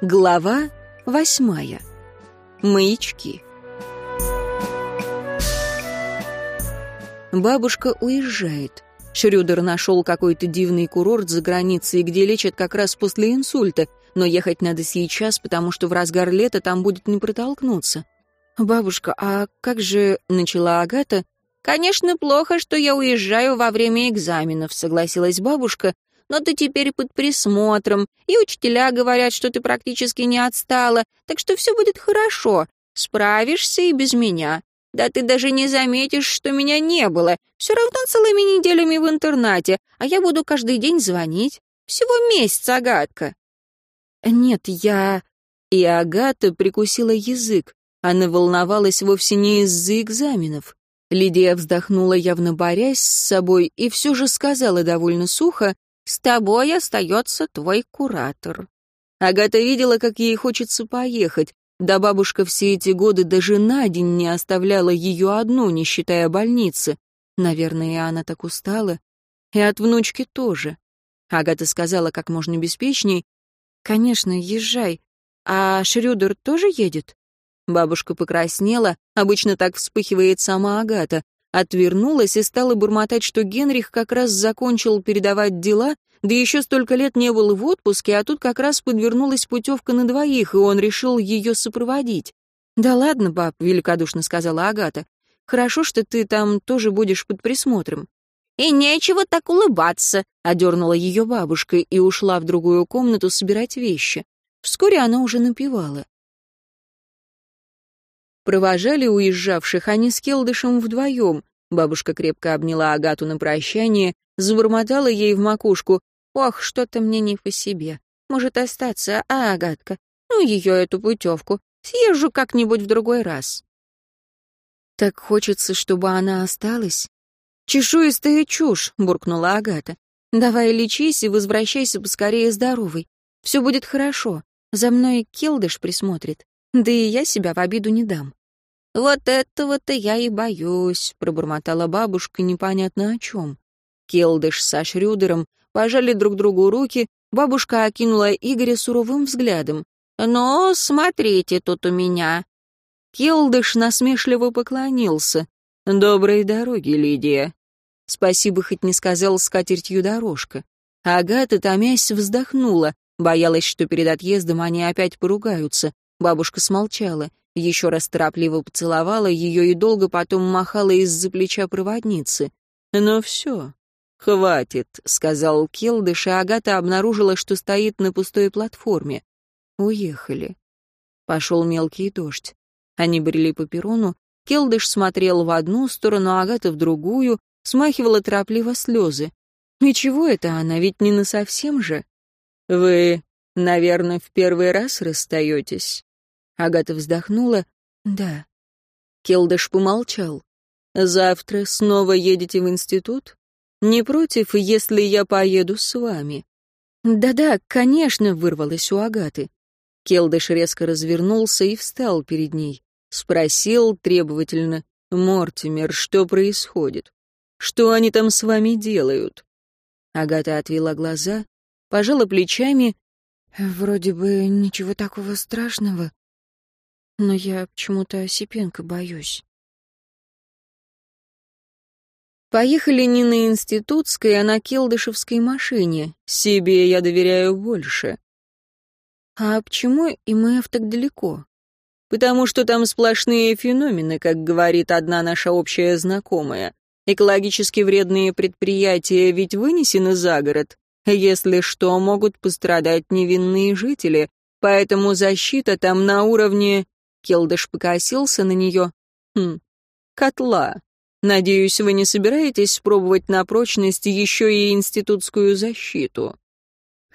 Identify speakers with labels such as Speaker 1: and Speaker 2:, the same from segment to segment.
Speaker 1: Глава восьмая. Маячки. Бабушка уезжает. Шрюдер нашел какой-то дивный курорт за границей, где лечат как раз после инсульта, но ехать надо сейчас, потому что в разгар лета там будет не протолкнуться. «Бабушка, а как же...» — начала Агата. «Конечно, плохо, что я уезжаю во время экзаменов», — согласилась бабушка, но ты теперь под присмотром, и учителя говорят, что ты практически не отстала, так что все будет хорошо. Справишься и без меня. Да ты даже не заметишь, что меня не было. Все равно целыми неделями в интернате, а я буду каждый день звонить. Всего месяц, Агатка». «Нет, я...» И Агата прикусила язык. Она волновалась вовсе не из-за экзаменов. Лидия вздохнула, явно борясь с собой, и все же сказала довольно сухо, с тобой остается твой куратор». Агата видела, как ей хочется поехать. Да бабушка все эти годы даже на день не оставляла ее одну, не считая больницы. Наверное, она так устала. И от внучки тоже. Агата сказала как можно беспечней. «Конечно, езжай. А Шрюдер тоже едет?» Бабушка покраснела, обычно так вспыхивает сама Агата отвернулась и стала бормотать, что Генрих как раз закончил передавать дела, да еще столько лет не был в отпуске, а тут как раз подвернулась путевка на двоих, и он решил ее сопроводить. «Да ладно, баб», — великодушно сказала Агата. «Хорошо, что ты там тоже будешь под присмотром». «И нечего так улыбаться», — одернула ее бабушка и ушла в другую комнату собирать вещи. Вскоре она уже напевала. Провожали уезжавших они с Келдышем вдвоем. Бабушка крепко обняла Агату на прощание, забормотала ей в макушку. «Ох, что-то мне не по себе. Может остаться, а, Агатка? Ну, ее эту путевку. Съезжу как-нибудь в другой раз». «Так хочется, чтобы она осталась?» «Чешуистая чушь», — буркнула Агата. «Давай лечись и возвращайся поскорее здоровой. Все будет хорошо. За мной Келдыш присмотрит. Да и я себя в обиду не дам». «Вот этого-то я и боюсь», — пробормотала бабушка непонятно о чем. Келдыш со Шрюдером пожали друг другу руки, бабушка окинула Игоря суровым взглядом. «Ну, смотрите тут у меня». Келдыш насмешливо поклонился. «Доброй дороги, Лидия». Спасибо хоть не сказал с катертью дорожка. Агата, томясь, вздохнула, боялась, что перед отъездом они опять поругаются. Бабушка смолчала еще раз торопливо поцеловала ее и долго потом махала из-за плеча проводницы. «Ну все, хватит», — сказал Келдыш, и Агата обнаружила, что стоит на пустой платформе. Уехали. Пошел мелкий дождь. Они брели по перрону, Келдыш смотрел в одну сторону, Агата в другую, смахивала торопливо слезы. Ничего это она, ведь не насовсем же. «Вы, наверное, в первый раз расстаетесь?» Агата вздохнула. «Да». Келдыш помолчал. «Завтра снова едете в институт? Не против, если я поеду с вами?» «Да-да, конечно», — вырвалось у Агаты. Келдыш резко развернулся и встал перед ней. Спросил требовательно, «Мортимер, что происходит? Что они там с вами делают?» Агата отвела глаза, пожала плечами. «Вроде бы ничего такого страшного но я почему-то Осипенко боюсь. Поехали не на институтской, а на келдышевской машине. Себе я доверяю больше. А почему ИМФ так далеко? Потому что там сплошные феномены, как говорит одна наша общая знакомая. Экологически вредные предприятия ведь вынесены за город. Если что, могут пострадать невинные жители, поэтому защита там на уровне Келдыш покосился на нее. «Хм, котла. Надеюсь, вы не собираетесь пробовать на прочность еще и институтскую защиту?»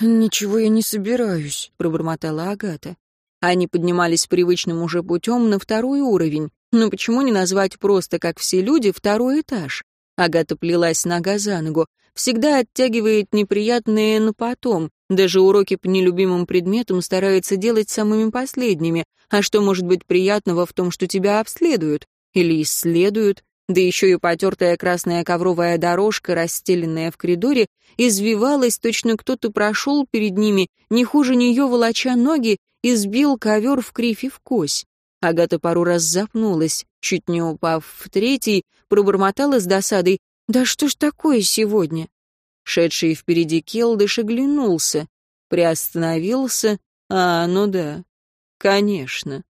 Speaker 1: «Ничего я не собираюсь», — пробормотала Агата. Они поднимались привычным уже путем на второй уровень. Но почему не назвать просто, как все люди, второй этаж? Агата плелась нога за ногу. Всегда оттягивает неприятные на потом. Даже уроки по нелюбимым предметам старается делать самыми последними. А что может быть приятного в том, что тебя обследуют? Или исследуют? Да еще и потертая красная ковровая дорожка, расстеленная в коридоре, извивалась, точно кто-то прошел перед ними, не хуже нее волоча ноги, и сбил ковер в кривь и в кось. Агата пару раз запнулась, чуть не упав в третий, пробормотала с досадой. «Да что ж такое сегодня?» Шедший впереди Келдыш оглянулся, приостановился. «А, ну да, конечно».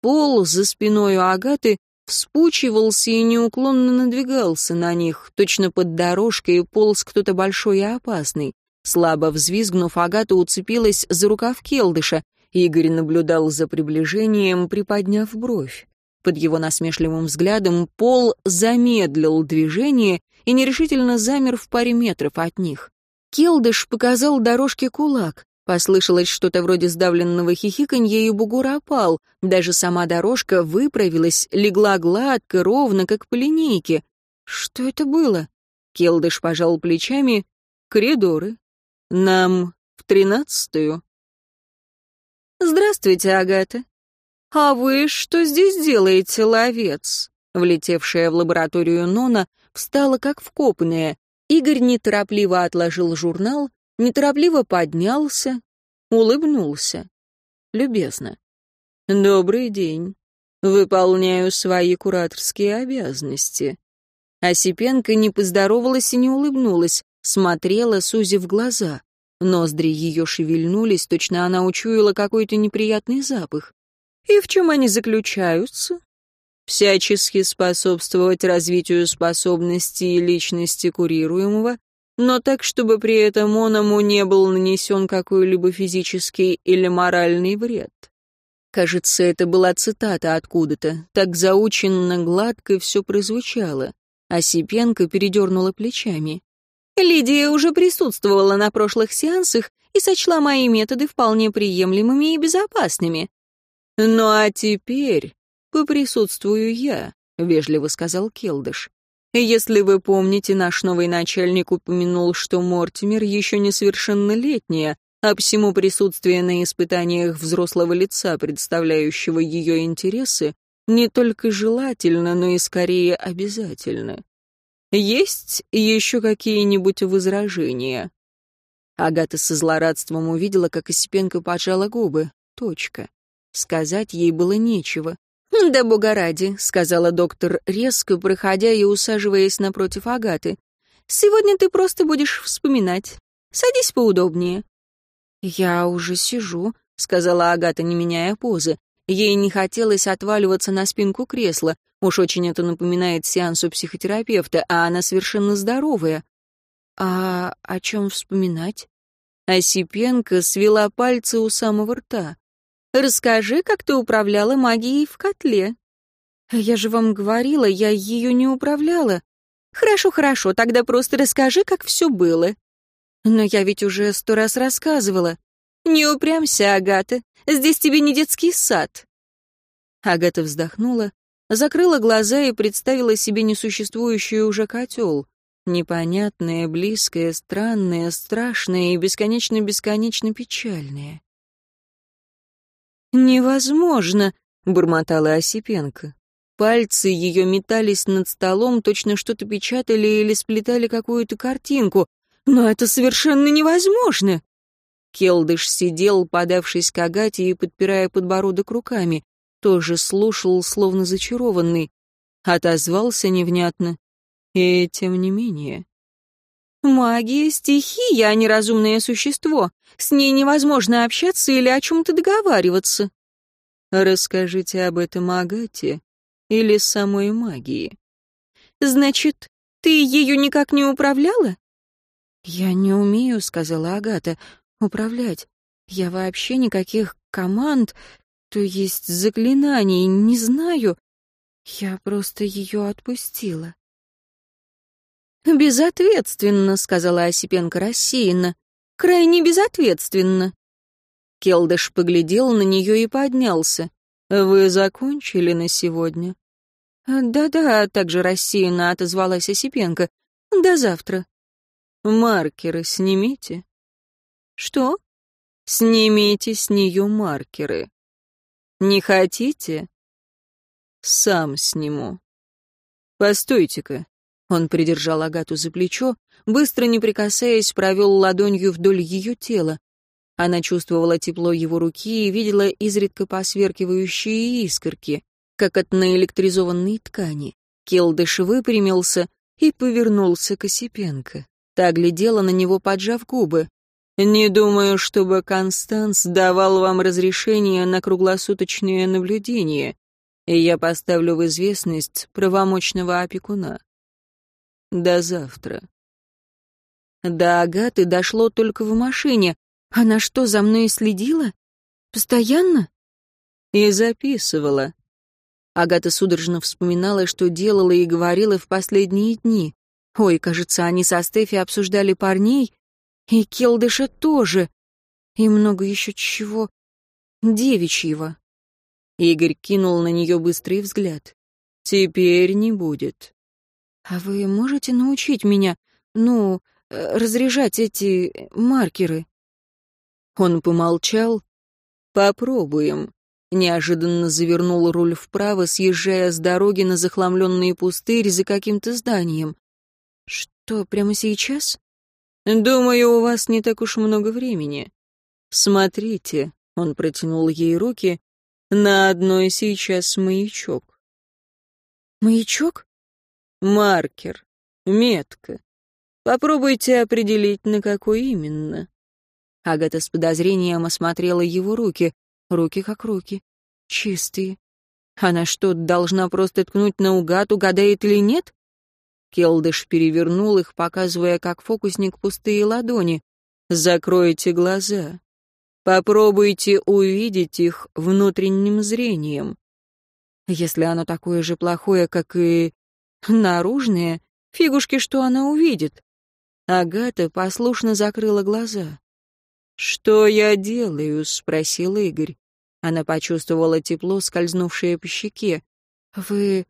Speaker 1: Пол за спиной у Агаты вспучивался и неуклонно надвигался на них, точно под дорожкой полз кто-то большой и опасный. Слабо взвизгнув, Агата уцепилась за рукав Келдыша. Игорь наблюдал за приближением, приподняв бровь. Под его насмешливым взглядом Пол замедлил движение и нерешительно замер в паре метров от них. Келдыш показал дорожке кулак. Послышалось что-то вроде сдавленного хихиканья, и бугур опал. Даже сама дорожка выправилась, легла гладко, ровно, как по линейке. Что это было? Келдыш пожал плечами. Коридоры. Нам в тринадцатую. «Здравствуйте, Агата». «А вы что здесь делаете, ловец?» Влетевшая в лабораторию Нона встала как вкопанная. Игорь неторопливо отложил журнал, неторопливо поднялся, улыбнулся. Любезно. «Добрый день. Выполняю свои кураторские обязанности». Осипенко не поздоровалась и не улыбнулась, смотрела, сузив глаза. Ноздри ее шевельнулись, точно она учуяла какой-то неприятный запах. И в чем они заключаются? Всячески способствовать развитию способностей личности курируемого, но так, чтобы при этом оному не был нанесен какой-либо физический или моральный вред. Кажется, это была цитата откуда-то, так заученно гладко все прозвучало. Осипенко передернула плечами. Лидия уже присутствовала на прошлых сеансах и сочла мои методы вполне приемлемыми и безопасными. «Ну а теперь поприсутствую я», — вежливо сказал Келдыш. «Если вы помните, наш новый начальник упомянул, что Мортимер еще несовершеннолетняя, а всему присутствие на испытаниях взрослого лица, представляющего ее интересы, не только желательно, но и скорее обязательно. Есть еще какие-нибудь возражения?» Агата со злорадством увидела, как Осипенко поджала губы. Точка. Сказать ей было нечего. «Да бога ради», — сказала доктор резко, проходя и усаживаясь напротив Агаты. «Сегодня ты просто будешь вспоминать. Садись поудобнее». «Я уже сижу», — сказала Агата, не меняя позы. Ей не хотелось отваливаться на спинку кресла. Уж очень это напоминает сеанс у психотерапевта, а она совершенно здоровая. А о чем вспоминать? Осипенко свела пальцы у самого рта. «Расскажи, как ты управляла магией в котле». «Я же вам говорила, я ее не управляла». «Хорошо, хорошо, тогда просто расскажи, как все было». «Но я ведь уже сто раз рассказывала». «Не упрямся, Агата. Здесь тебе не детский сад». Агата вздохнула, закрыла глаза и представила себе несуществующий уже котел. Непонятное, близкое, странное, страшное и бесконечно-бесконечно печальное. «Невозможно!» — бормотала Осипенко. Пальцы ее метались над столом, точно что-то печатали или сплетали какую-то картинку. «Но это совершенно невозможно!» Келдыш сидел, подавшись к Агате и подпирая подбородок руками. Тоже слушал, словно зачарованный. Отозвался невнятно. И тем не менее. «Магия — стихия, а не разумное существо. С ней невозможно общаться или о чем-то договариваться». «Расскажите об этом Агате или самой магии». «Значит, ты ею никак не управляла?» «Я не умею», — сказала Агата управлять. Я вообще никаких команд, то есть заклинаний, не знаю. Я просто ее отпустила. «Безответственно», — сказала Осипенко рассеянно. «Крайне безответственно». Келдыш поглядел на нее и поднялся. «Вы закончили на сегодня?» «Да-да», — также рассеянно отозвалась Осипенко. «До завтра». «Маркеры снимите». «Что?» «Снимите с нее маркеры». «Не хотите?» «Сам сниму». «Постойте-ка». Он придержал Агату за плечо, быстро не прикасаясь, провел ладонью вдоль ее тела. Она чувствовала тепло его руки и видела изредка посверкивающие искорки, как от наэлектризованной ткани. Келдыш выпрямился и повернулся к Осипенко. Та глядела на него, поджав губы. «Не думаю, чтобы Констанс давал вам разрешение на круглосуточное наблюдение, и я поставлю в известность правомочного опекуна. До завтра». До Агаты дошло только в машине. Она что, за мной следила? Постоянно? И записывала. Агата судорожно вспоминала, что делала и говорила в последние дни. Ой, кажется, они со Стефи обсуждали парней, и Келдыша тоже, и много еще чего девичьего. Игорь кинул на нее быстрый взгляд. «Теперь не будет». «А вы можете научить меня, ну, э, разряжать эти маркеры?» Он помолчал. «Попробуем». Неожиданно завернул руль вправо, съезжая с дороги на захламленный пустырь за каким-то зданием. «Что, прямо сейчас?» «Думаю, у вас не так уж много времени. Смотрите», — он протянул ей руки, — «на одной сейчас маячок». «Маячок?» «Маркер. Метка. Попробуйте определить, на какой именно». Агата с подозрением осмотрела его руки. Руки как руки. Чистые. Она что, должна просто ткнуть наугад, угадает или нет? Келдыш перевернул их, показывая, как фокусник, пустые ладони. «Закройте глаза. Попробуйте увидеть их внутренним зрением. Если оно такое же плохое, как и наружное, фигушки, что она увидит?» Агата послушно закрыла глаза. «Что я делаю?» — спросил Игорь. Она почувствовала тепло, скользнувшее по щеке. «Вы...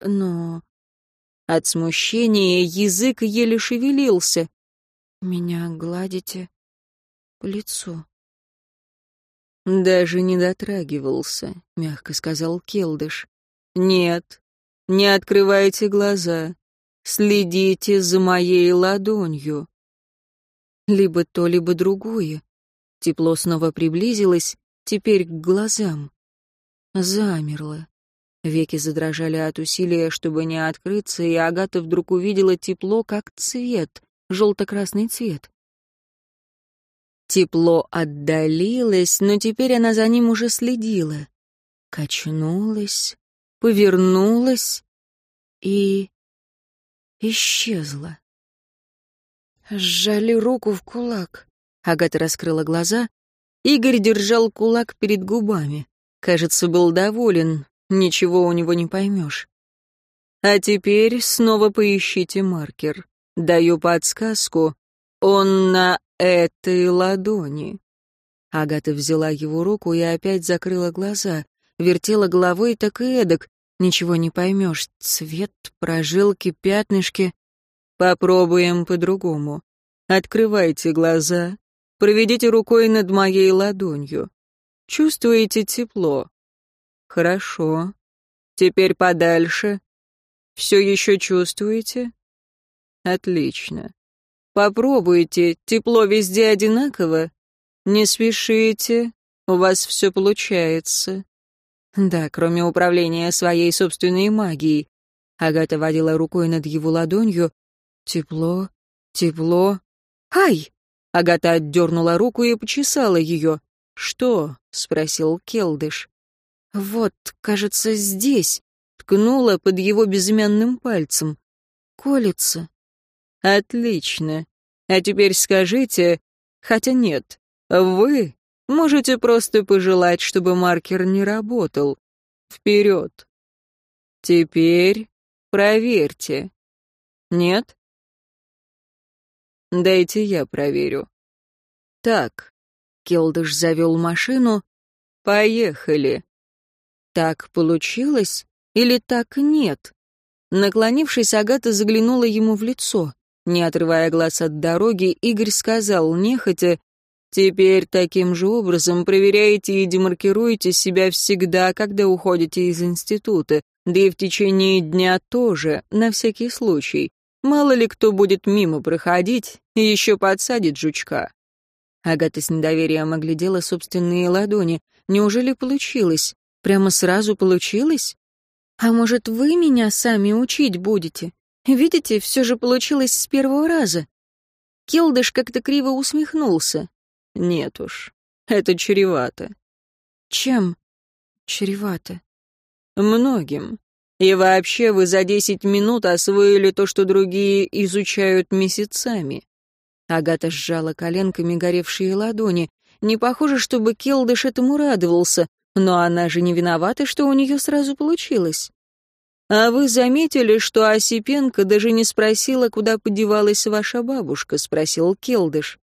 Speaker 1: но...» От смущения язык еле шевелился. «Меня гладите по лицу». «Даже не дотрагивался», — мягко сказал Келдыш. «Нет, не открывайте глаза. Следите за моей ладонью либо то, либо другое. Тепло снова приблизилось, теперь к глазам. Замерло. Веки задрожали от усилия, чтобы не открыться, и Агата вдруг увидела тепло, как цвет, желто-красный цвет. Тепло отдалилось, но теперь она за ним уже следила. Качнулась, повернулась и исчезла. Сжали руку в кулак. Агата раскрыла глаза. Игорь держал кулак перед губами. Кажется, был доволен. Ничего у него не поймешь. А теперь снова поищите маркер. Даю подсказку. Он на этой ладони. Агата взяла его руку и опять закрыла глаза. Вертела головой так и эдак. Ничего не поймешь. Цвет, прожилки, пятнышки. Попробуем по-другому. Открывайте глаза, проведите рукой над моей ладонью. Чувствуете тепло? Хорошо. Теперь подальше. Все еще чувствуете? Отлично. Попробуйте, тепло везде одинаково. Не спешите, у вас все получается. Да, кроме управления своей собственной магией. Агата водила рукой над его ладонью, Тепло, тепло. «Ай!» — Агата отдернула руку и почесала ее. «Что?» — спросил Келдыш. «Вот, кажется, здесь», — ткнула под его безымянным пальцем. «Колется». «Отлично. А теперь скажите, хотя нет, вы можете просто пожелать, чтобы маркер не работал. Вперед. Теперь проверьте. Нет? Дайте я проверю. Так, Келдыш завел машину. Поехали. Так получилось или так нет? Наклонившись, Агата заглянула ему в лицо. Не отрывая глаз от дороги, Игорь сказал нехотя, «Теперь таким же образом проверяете и демаркируете себя всегда, когда уходите из института, да и в течение дня тоже, на всякий случай. Мало ли кто будет мимо проходить и еще подсадит жучка. Агата с недоверием оглядела собственные ладони. Неужели получилось? Прямо сразу получилось? А может, вы меня сами учить будете? Видите, все же получилось с первого раза. Келдыш как-то криво усмехнулся. Нет уж, это чревато. Чем чревато? Многим. И вообще вы за десять минут освоили то, что другие изучают месяцами. Агата сжала коленками горевшие ладони. Не похоже, чтобы Келдыш этому радовался, но она же не виновата, что у нее сразу получилось. «А вы заметили, что Осипенко даже не спросила, куда подевалась ваша бабушка?» — спросил Келдыш.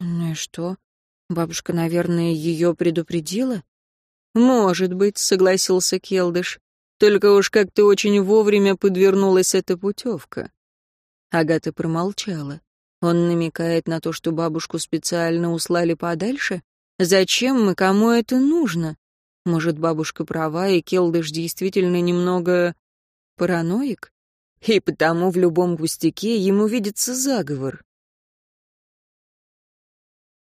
Speaker 1: «Ну и что? Бабушка, наверное, ее предупредила?» «Может быть», — согласился Келдыш. «Только уж как-то очень вовремя подвернулась эта путевка». Агата промолчала. Он намекает на то, что бабушку специально услали подальше? Зачем мы, кому это нужно? Может, бабушка права, и Келдыш действительно немного... параноик? И потому в любом густяке ему видится заговор.